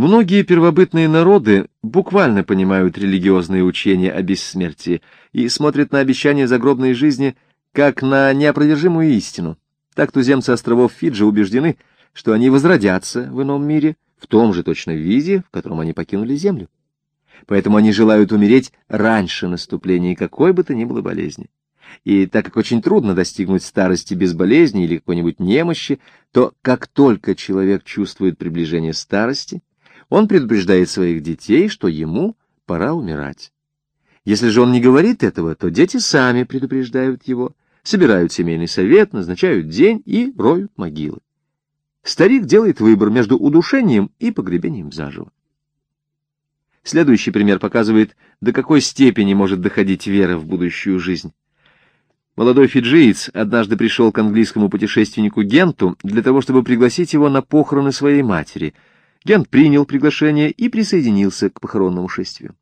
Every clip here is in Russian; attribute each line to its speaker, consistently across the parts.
Speaker 1: Многие первобытные народы буквально понимают религиозные учения о бессмертии и смотрят на обещание загробной жизни как на неопровержимую истину. Так туземцы островов Фиджи убеждены, что они возродятся в ином мире в том же точно виде, в котором они покинули Землю. Поэтому они желают умереть раньше наступления какой бы то ни было болезни. И так как очень трудно достигнуть старости без болезни или какой-нибудь немощи, то как только человек чувствует приближение старости, он предупреждает своих детей, что ему пора умирать. Если же он не говорит этого, то дети сами предупреждают его, собирают семейный совет, назначают день и роют могилы. Старик делает выбор между удушением и погребением заживо. Следующий пример показывает, до какой степени может доходить вера в будущую жизнь. Молодой фиджиец однажды пришел к английскому путешественнику Генту для того, чтобы пригласить его на похороны своей матери. Гент принял приглашение и присоединился к похоронному шествию.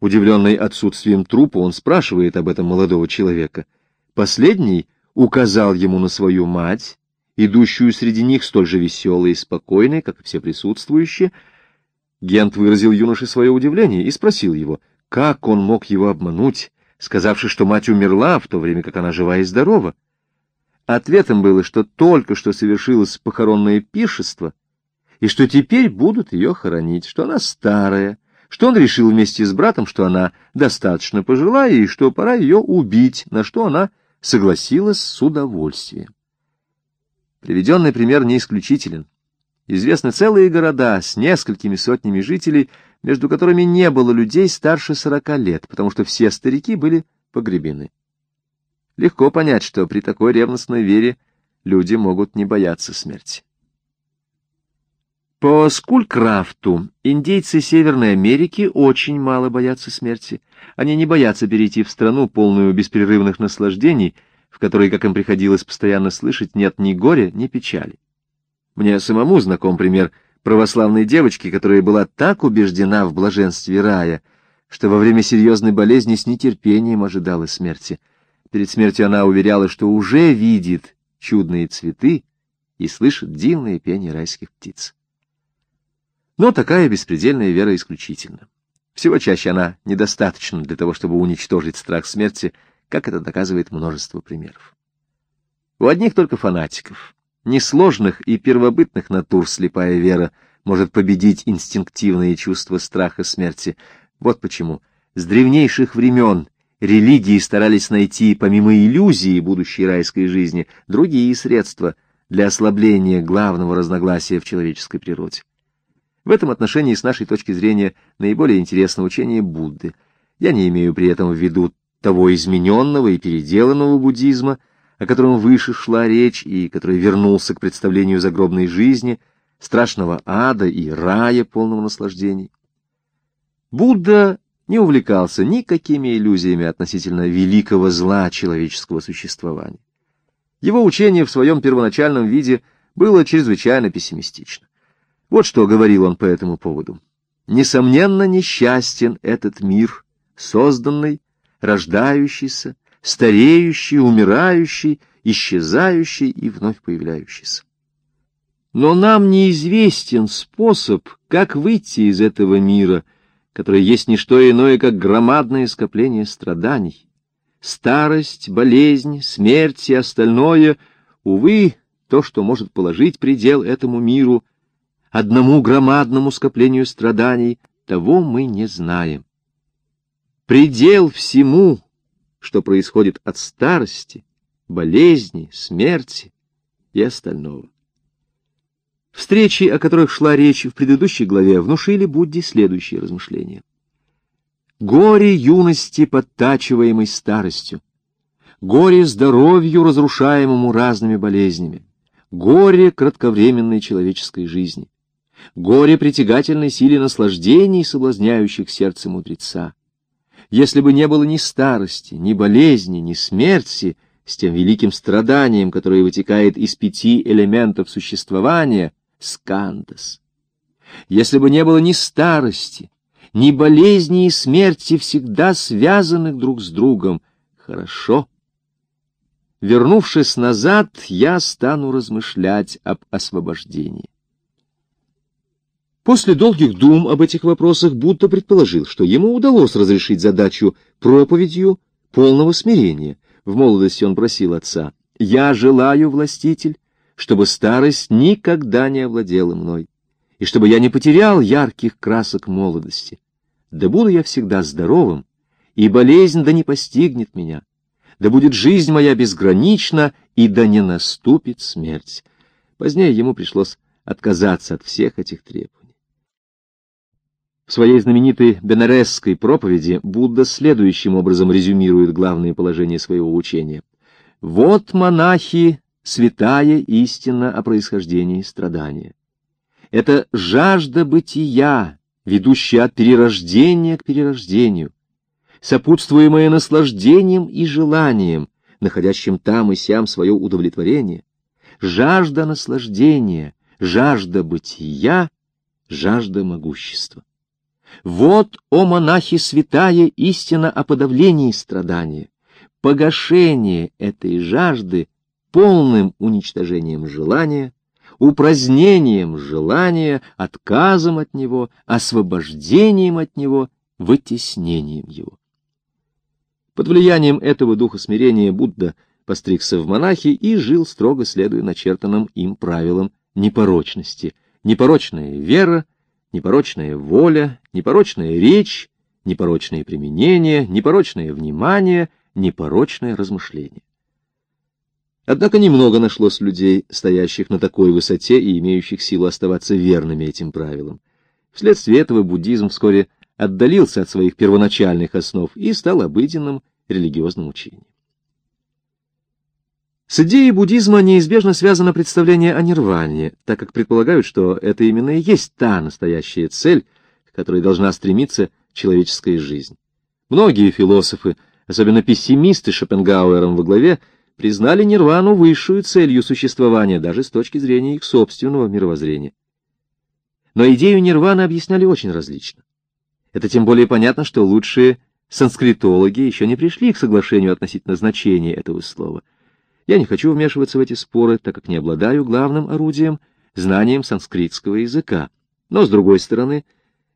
Speaker 1: Удивленный отсутствием трупа, он спрашивает об этом молодого человека. Последний указал ему на свою мать, идущую среди них столь же веселой и спокойной, как и все присутствующие. Гент выразил юноше свое удивление и спросил его, как он мог его обмануть, сказавши, что мать умерла, в то время как она жива и здорова. Ответом было, что только что совершилось похоронное пиршество, и что теперь будут ее хоронить, что она старая, что он решил вместе с братом, что она достаточно пожилая, и что пора ее убить, на что она согласилась с удовольствием. Приведенный пример не исключителен. Известны целые города с несколькими сотнями жителей, между которыми не было людей старше сорока лет, потому что все старики были погребены. Легко понять, что при такой ревностной вере люди могут не бояться смерти. По Скулькрафту индейцы Северной Америки очень мало боятся смерти. Они не боятся перейти в страну, полную беспрерывных наслаждений, в которой, как им приходилось постоянно слышать, нет ни горя, ни печали. Мне самому знаком пример православной девочки, которая была так убеждена в блаженстве рая, что во время серьезной болезни с нетерпением ожидала смерти. Перед смертью она уверяла, что уже видит чудные цветы и слышит дивные пение райских птиц. Но такая беспредельная вера исключительна. Всего чаще она недостаточна для того, чтобы уничтожить страх смерти, как это доказывает множество примеров. У одних только фанатиков, несложных и первобытных натур слепая вера может победить инстинктивные чувства страха смерти. Вот почему с древнейших времен религии старались найти, помимо иллюзии будущей райской жизни, другие средства для ослабления главного разногласия в человеческой природе. В этом отношении, с нашей точки зрения, наиболее интересно учение Будды. Я не имею при этом в виду того измененного и переделанного буддизма, о котором выше шла речь и который вернулся к представлению загробной жизни, страшного ада и рая полного наслаждений. Будда не увлекался никакими иллюзиями относительно великого зла человеческого существования. Его учение в своем первоначальном виде было чрезвычайно пессимистично. Вот что говорил он по этому поводу. «Несомненно, несчастен этот мир, созданный, рождающийся, стареющий, умирающий, исчезающий и вновь появляющийся. Но нам неизвестен способ, как выйти из этого мира, который есть не что иное, как громадное скопление страданий. Старость, болезнь, смерть и остальное, увы, то, что может положить предел этому миру, одному громадному скоплению страданий, того мы не знаем. Предел всему что происходит от старости, болезни, смерти и остального. Встречи, о которых шла речь в предыдущей главе, внушили Будде следующие размышления. Горе юности, подтачиваемой старостью, горе здоровью, разрушаемому разными болезнями, горе кратковременной человеческой жизни, горе притягательной силе наслаждений, соблазняющих сердце мудреца, если бы не было ни старости, ни болезни, ни смерти, с тем великим страданием, которое вытекает из пяти элементов существования, скандас. Если бы не было ни старости, ни болезни и смерти, всегда связанных друг с другом, хорошо. Вернувшись назад, я стану размышлять об освобождении. После долгих дум об этих вопросах Будда предположил, что ему удалось разрешить задачу проповедью полного смирения. В молодости он просил отца, «Я желаю, властитель, чтобы старость никогда не овладела мной, и чтобы я не потерял ярких красок молодости. Да буду я всегда здоровым, и болезнь да не постигнет меня, да будет жизнь моя безгранична, и да не наступит смерть». Позднее ему пришлось отказаться от всех этих требований. В своей знаменитой Бенаресской проповеди Будда следующим образом резюмирует главные положения своего учения. «Вот, монахи, святая истина о происхождении страдания. Это жажда бытия, ведущая от перерождения к перерождению, сопутствуемая наслаждением и желанием, находящим там и сям свое удовлетворение, жажда наслаждения, жажда бытия, жажда могущества. Вот, о монахи, святая истина о подавлении страдания, погашение этой жажды полным уничтожением желания, упразднением желания, отказом от него, освобождением от него, вытеснением его. Под влиянием этого духа смирения Будда постригся в монахи и жил строго следуя начертанным им правилам непорочности. Непорочная вера — непорочная воля, непорочная речь, непорочное применение, непорочное внимание, непорочное размышление. Однако немного нашлось людей, стоящих на такой высоте и имеющих силу оставаться верными этим правилам. Вследствие этого буддизм вскоре отдалился от своих первоначальных основ и стал обыденным религиозным учением. С идеей буддизма неизбежно связано представление о нирване, так как предполагают, что это именно и есть та настоящая цель, к которой должна стремиться человеческая жизнь. Многие философы, особенно пессимисты Шопенгауэром во главе, признали нирвану высшую целью существования, даже с точки зрения их собственного мировоззрения. Но идею нирваны объясняли очень различно. Это тем более понятно, что лучшие санскритологи еще не пришли к соглашению относительно значения этого слова — я не хочу вмешиваться в эти споры, так как не обладаю главным орудием, знанием санскритского языка. Но, с другой стороны,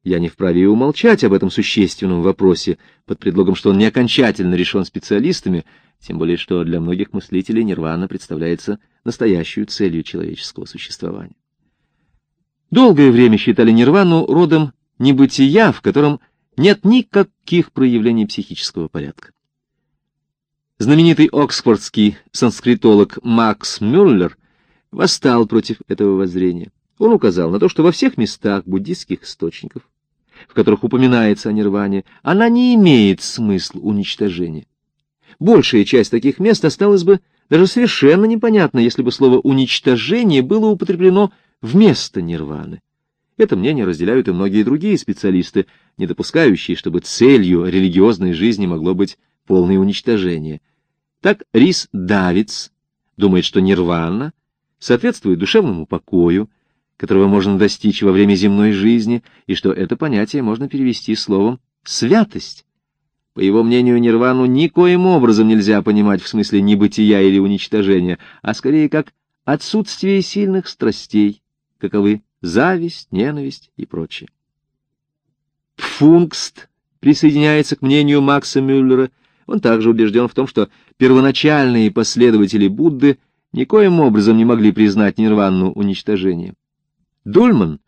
Speaker 1: я не вправе умолчать об этом существенном вопросе, под предлогом, что он не окончательно решен специалистами, тем более что для многих мыслителей нирвана представляется настоящую целью человеческого существования. Долгое время считали нирвану родом небытия, в котором нет никаких проявлений психического порядка. Знаменитый оксфордский санскритолог Макс Мюллер восстал против этого воззрения. Он указал на то, что во всех местах буддийских источников, в которых упоминается о нирване, она не имеет смысла уничтожения. Большая часть таких мест осталась бы даже совершенно непонятно, если бы слово «уничтожение» было употреблено вместо нирваны. Это мнение разделяют и многие другие специалисты, не допускающие, чтобы целью религиозной жизни могло быть полное уничтожение. Так Рис Давиц думает, что нирвана соответствует душевному покою, которого можно достичь во время земной жизни, и что это понятие можно перевести словом «святость». По его мнению, нирвану никоим образом нельзя понимать в смысле небытия или уничтожения, а скорее как отсутствие сильных страстей, каковы зависть, ненависть и прочее. Пфунгст присоединяется к мнению Макса Мюллера – он также убежден в том, что первоначальные последователи Будды никоим образом не могли признать нирвану уничтожением. Дульман,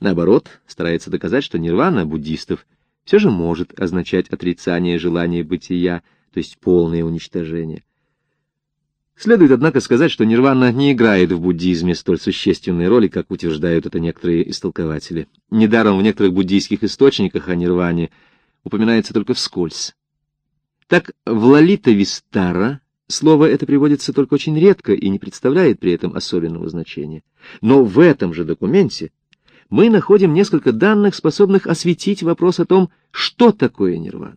Speaker 1: наоборот, старается доказать, что нирвана буддистов все же может означать отрицание желания бытия, то есть полное уничтожение. Следует, однако, сказать, что нирвана не играет в буддизме столь существенной роли, как утверждают это некоторые истолкователи. Недаром в некоторых буддийских источниках о нирване упоминается только вскользь. Так в Лолита Вистара слово это приводится только очень редко и не представляет при этом особенного значения. Но в этом же документе мы находим несколько данных, способных осветить вопрос о том, что такое нирвана.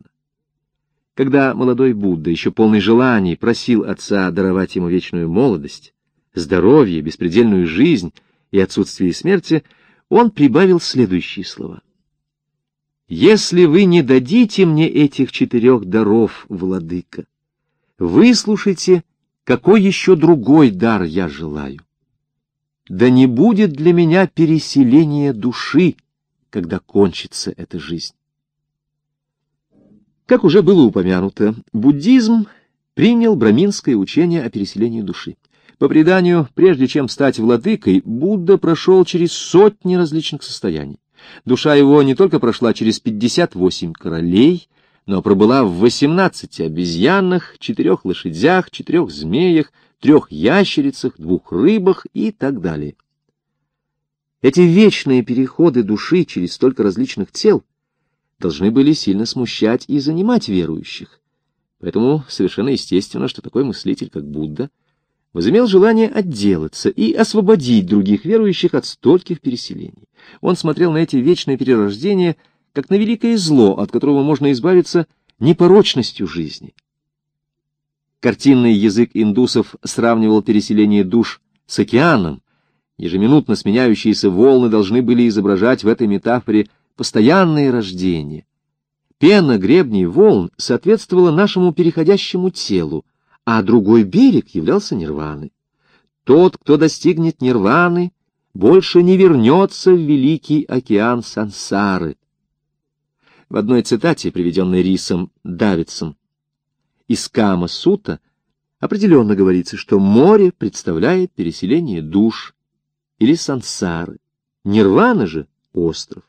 Speaker 1: Когда молодой Будда, еще полный желаний, просил отца даровать ему вечную молодость, здоровье, беспредельную жизнь и отсутствие смерти, он прибавил следующие слова. Если вы не дадите мне этих четырех даров, владыка, выслушайте, какой еще другой дар я желаю. Да не будет для меня переселения души, когда кончится эта жизнь. Как уже было упомянуто, буддизм принял браминское учение о переселении души. По преданию, прежде чем стать владыкой, Будда прошел через сотни различных состояний. Душа его не только прошла через 58 королей, но пробыла в 18 обезьянах, четырех лошадях, четырех змеях, трех ящерицах, двух рыбах и так далее. Эти вечные переходы души через столько различных тел должны были сильно смущать и занимать верующих. Поэтому совершенно естественно, что такой мыслитель, как Будда, возымел желание отделаться и освободить других верующих от стольких переселений. Он смотрел на эти вечные перерождения как на великое зло, от которого можно избавиться непорочностью жизни. Картинный язык индусов сравнивал переселение душ с океаном. Ежеминутно сменяющиеся волны должны были изображать в этой метафоре постоянное рождение. Пена гребней волн соответствовала нашему переходящему телу, а другой берег являлся нирваной. Тот, кто достигнет нирваны, больше не вернется в великий океан сансары. В одной цитате, приведенной Рисом Давидсом, из Кама Сута определенно говорится, что море представляет переселение душ или сансары. Нирвана же — остров.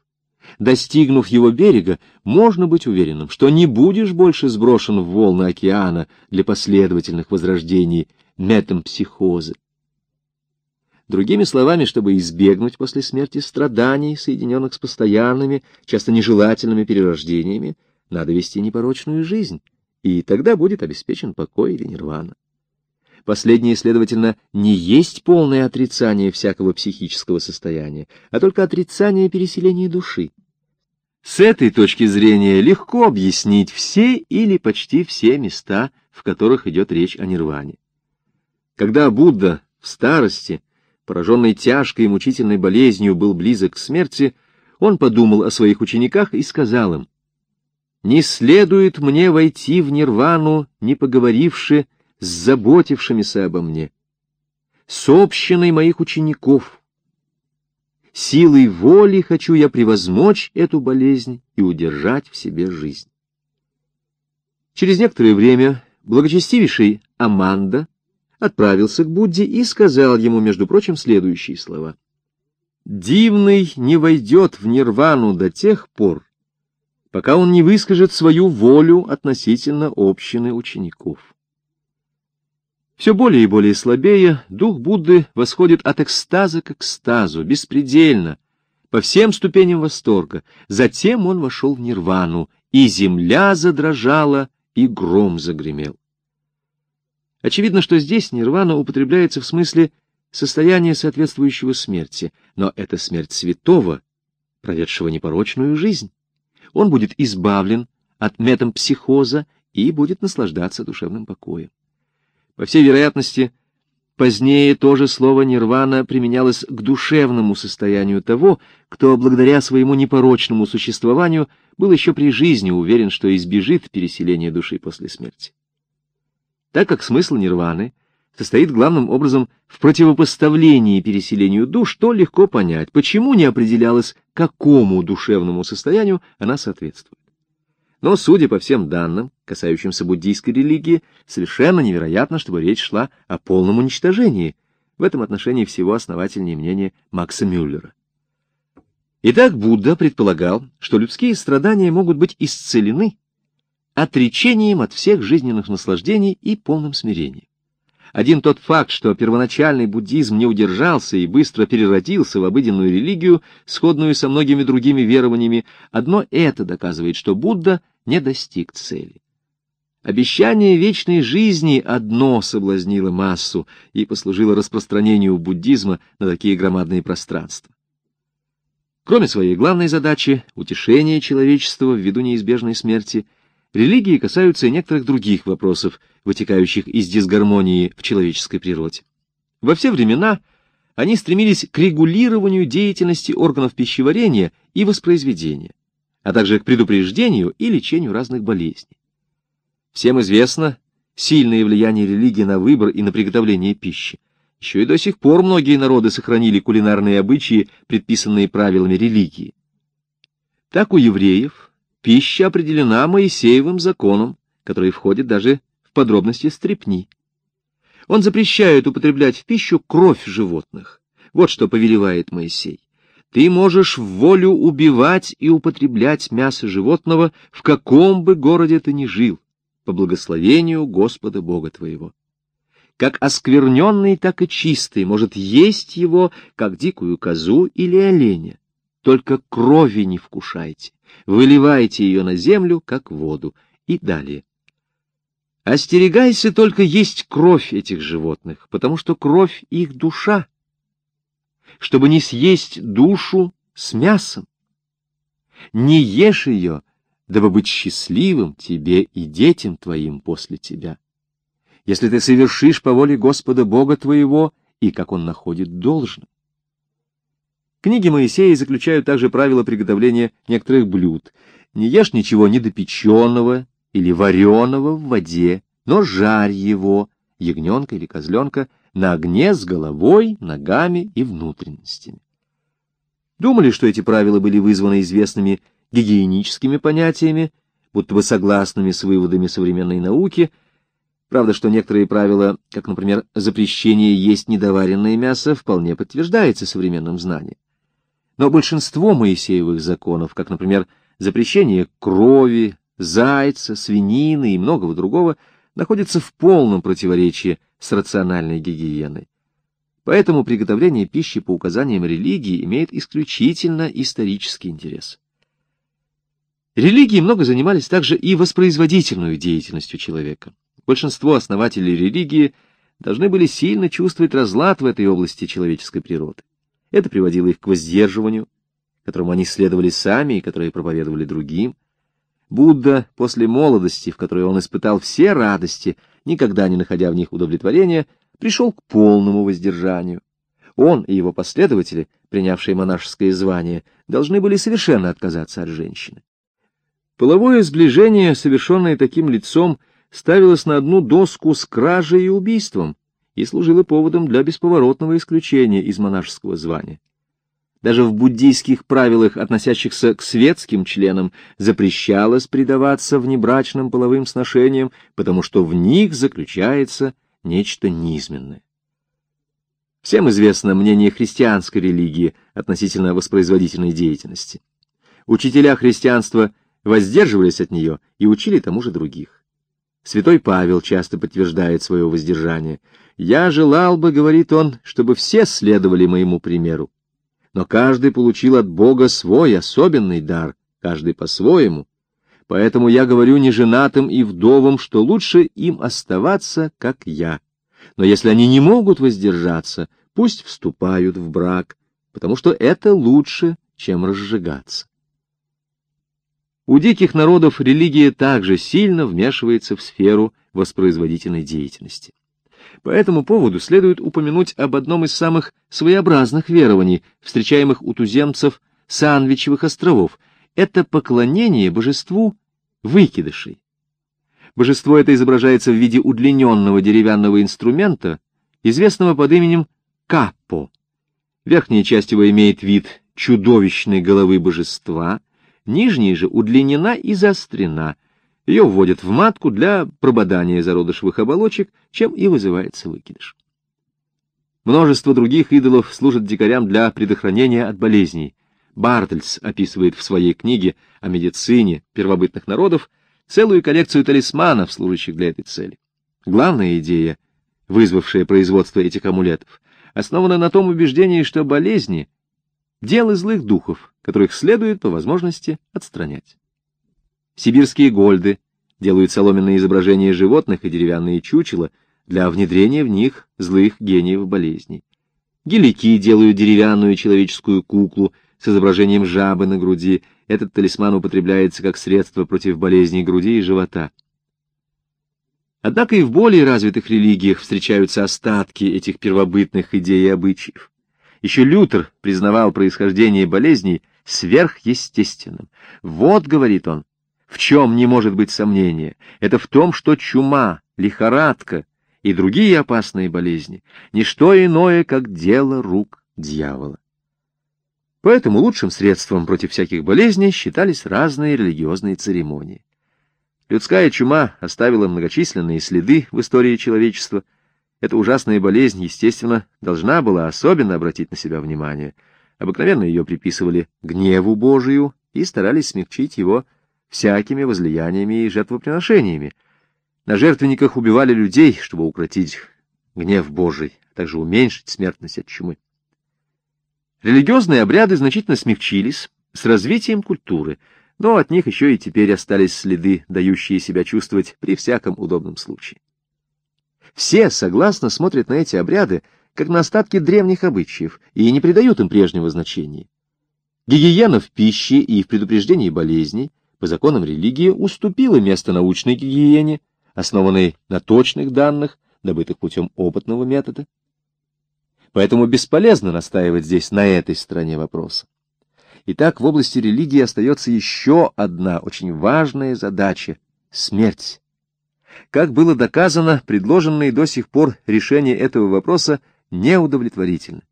Speaker 1: Достигнув его берега, можно быть уверенным, что не будешь больше сброшен в волны океана для последовательных возрождений метампсихоза. Другими словами, чтобы избегнуть после смерти страданий, соединенных с постоянными, часто нежелательными перерождениями, надо вести непорочную жизнь, и тогда будет обеспечен покой или нирвана. Последнее, следовательно, не есть полное отрицание всякого психического состояния, а только отрицание переселения души. С этой точки зрения легко объяснить все или почти все места, в которых идет речь о нирване. Когда Будда в старости, пораженный тяжкой и мучительной болезнью, был близок к смерти, он подумал о своих учениках и сказал им, «Не следует мне войти в нирвану, не поговоривши с заботившимися обо мне, с общиной моих учеников, Силой воли хочу я превозмочь эту болезнь и удержать в себе жизнь. Через некоторое время благочестивейший Аманда отправился к Будде и сказал ему, между прочим, следующие слова. «Дивный не войдет в нирвану до тех пор, пока он не выскажет свою волю относительно общины учеников». Все более и более слабее, дух Будды восходит от экстаза к экстазу, беспредельно, по всем ступеням восторга. Затем он вошел в нирвану, и земля задрожала, и гром загремел. Очевидно, что здесь нирвана употребляется в смысле состояния, соответствующего смерти, но это смерть святого, проведшего непорочную жизнь. Он будет избавлен от метампсихоза и будет наслаждаться душевным покоем. По всей вероятности, позднее тоже слово «нирвана» применялось к душевному состоянию того, кто благодаря своему непорочному существованию был еще при жизни уверен, что избежит переселения души после смерти. Так как смысл нирваны состоит главным образом в противопоставлении переселению душ, то легко понять, почему не определялось, какому душевному состоянию она соответствует. Но, судя по всем данным, касающимся буддийской религии, совершенно невероятно, чтобы речь шла о полном уничтожении. В этом отношении всего основательнее мнение Макса Мюллера. Итак, Будда предполагал, что людские страдания могут быть исцелены отречением от всех жизненных наслаждений и полным смирением. Один тот факт, что первоначальный буддизм не удержался и быстро переродился в обыденную религию, сходную со многими другими верованиями, одно это доказывает, что Будда не достиг цели. Обещание вечной жизни одно соблазнило массу и послужило распространению буддизма на такие громадные пространства. Кроме своей главной задачи — утешения человечества в виду неизбежной смерти, религии касаются и некоторых других вопросов, вытекающих из дисгармонии в человеческой природе. Во все времена они стремились к регулированию деятельности органов пищеварения и воспроизведения, а также к предупреждению и лечению разных болезней. Всем известно сильное влияние религии на выбор и на приготовление пищи. Еще и до сих пор многие народы сохранили кулинарные обычаи, предписанные правилами религии. Так у евреев пища определена Моисеевым законом, который входит даже в подробности стрепни. Он запрещает употреблять в пищу кровь животных. Вот что повелевает Моисей. Ты можешь в волю убивать и употреблять мясо животного в каком бы городе ты ни жил, по благословению Господа Бога твоего. Как оскверненный, так и чистый может есть его, как дикую козу или оленя. Только крови не вкушайте, выливайте ее на землю, как воду, и далее. Остерегайся только есть кровь этих животных, потому что кровь — их душа, чтобы не съесть душу с мясом. Не ешь ее, дабы быть счастливым тебе и детям твоим после тебя. Если ты совершишь по воле Господа Бога твоего, и как он находит должным. Книги Моисея заключают также правила приготовления некоторых блюд. Не ешь ничего недопеченного или вареного в воде, но жарь его, ягненка или козленка, на огне с головой, ногами и внутренностями. Думали, что эти правила были вызваны известными гигиеническими понятиями, будто бы согласными с выводами современной науки. Правда, что некоторые правила, как, например, запрещение есть недоваренное мясо, вполне подтверждается современным знанием. Но большинство Моисеевых законов, как, например, запрещение крови, зайца, свинины и многого другого, находятся в полном противоречии с рациональной гигиеной. Поэтому приготовление пищи по указаниям религии имеет исключительно исторический интерес. Религии много занимались также и воспроизводительной деятельностью человека. Большинство основателей религии должны были сильно чувствовать разлад в этой области человеческой природы. Это приводило их к воздерживанию, которому они следовали сами и которые проповедовали другим. Будда после молодости, в которой он испытал все радости, никогда не находя в них удовлетворения, пришел к полному воздержанию. Он и его последователи, принявшие монашеское звание, должны были совершенно отказаться от женщины. Половое сближение, совершенное таким лицом, ставилось на одну доску с кражей и убийством и служило поводом для бесповоротного исключения из монашеского звания. Даже в буддийских правилах, относящихся к светским членам, запрещалось предаваться внебрачным половым сношениям, потому что в них заключается нечто низменное. Всем известно мнение христианской религии относительно воспроизводительной деятельности. Учителя христианства воздерживались от нее и учили тому же других. Святой Павел часто подтверждает свое воздержание. «Я желал бы, — говорит он, — чтобы все следовали моему примеру но каждый получил от Бога свой особенный дар, каждый по-своему. Поэтому я говорю неженатым и вдовам, что лучше им оставаться, как я. Но если они не могут воздержаться, пусть вступают в брак, потому что это лучше, чем разжигаться. У диких народов религия также сильно вмешивается в сферу воспроизводительной деятельности. По этому поводу следует упомянуть об одном из самых своеобразных верований, встречаемых у туземцев Санвичевых островов. Это поклонение божеству выкидышей. Божество это изображается в виде удлиненного деревянного инструмента, известного под именем Капо. Верхняя часть его имеет вид чудовищной головы божества, нижняя же удлинена и заострена — ее вводят в матку для прободания зародышевых оболочек, чем и вызывается выкидыш. Множество других идолов служат дикарям для предохранения от болезней. Бартельс описывает в своей книге о медицине первобытных народов целую коллекцию талисманов, служащих для этой цели. Главная идея, вызвавшая производство этих амулетов, основана на том убеждении, что болезни — дело злых духов, которых следует по возможности отстранять. Сибирские гольды делают соломенные изображения животных и деревянные чучела для внедрения в них злых гениев болезней. Гелики делают деревянную человеческую куклу с изображением жабы на груди. Этот талисман употребляется как средство против болезней груди и живота. Однако и в более развитых религиях встречаются остатки этих первобытных идей и обычаев. Еще Лютер признавал происхождение болезней сверхъестественным. Вот, говорит он, в чем не может быть сомнения? Это в том, что чума, лихорадка и другие опасные болезни — не что иное, как дело рук дьявола. Поэтому лучшим средством против всяких болезней считались разные религиозные церемонии. Людская чума оставила многочисленные следы в истории человечества. Эта ужасная болезнь, естественно, должна была особенно обратить на себя внимание. Обыкновенно ее приписывали гневу Божию и старались смягчить его всякими возлияниями и жертвоприношениями. На жертвенниках убивали людей, чтобы укротить гнев Божий, а также уменьшить смертность от чумы. Религиозные обряды значительно смягчились с развитием культуры, но от них еще и теперь остались следы, дающие себя чувствовать при всяком удобном случае. Все согласно смотрят на эти обряды, как на остатки древних обычаев, и не придают им прежнего значения. Гигиена в пище и в предупреждении болезней по законам религии уступила место научной гигиене, основанной на точных данных, добытых путем опытного метода. Поэтому бесполезно настаивать здесь на этой стороне вопроса. Итак, в области религии остается еще одна очень важная задача — смерть. Как было доказано, предложенные до сих пор решения этого вопроса неудовлетворительны.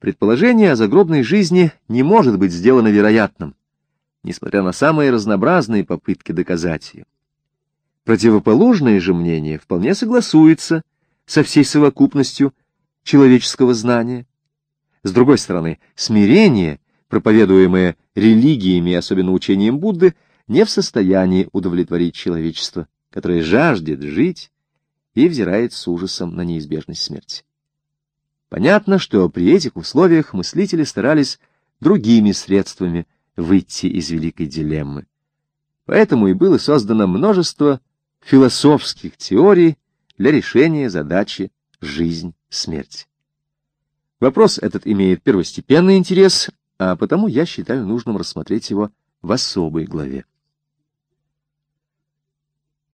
Speaker 1: Предположение о загробной жизни не может быть сделано вероятным, несмотря на самые разнообразные попытки доказать ее. Противоположное же мнение вполне согласуется со всей совокупностью человеческого знания. С другой стороны, смирение, проповедуемое религиями, особенно учением Будды, не в состоянии удовлетворить человечество, которое жаждет жить и взирает с ужасом на неизбежность смерти. Понятно, что при этих условиях мыслители старались другими средствами выйти из великой дилеммы. Поэтому и было создано множество философских теорий для решения задачи жизнь смерть. Вопрос этот имеет первостепенный интерес, а потому я считаю нужным рассмотреть его в особой главе.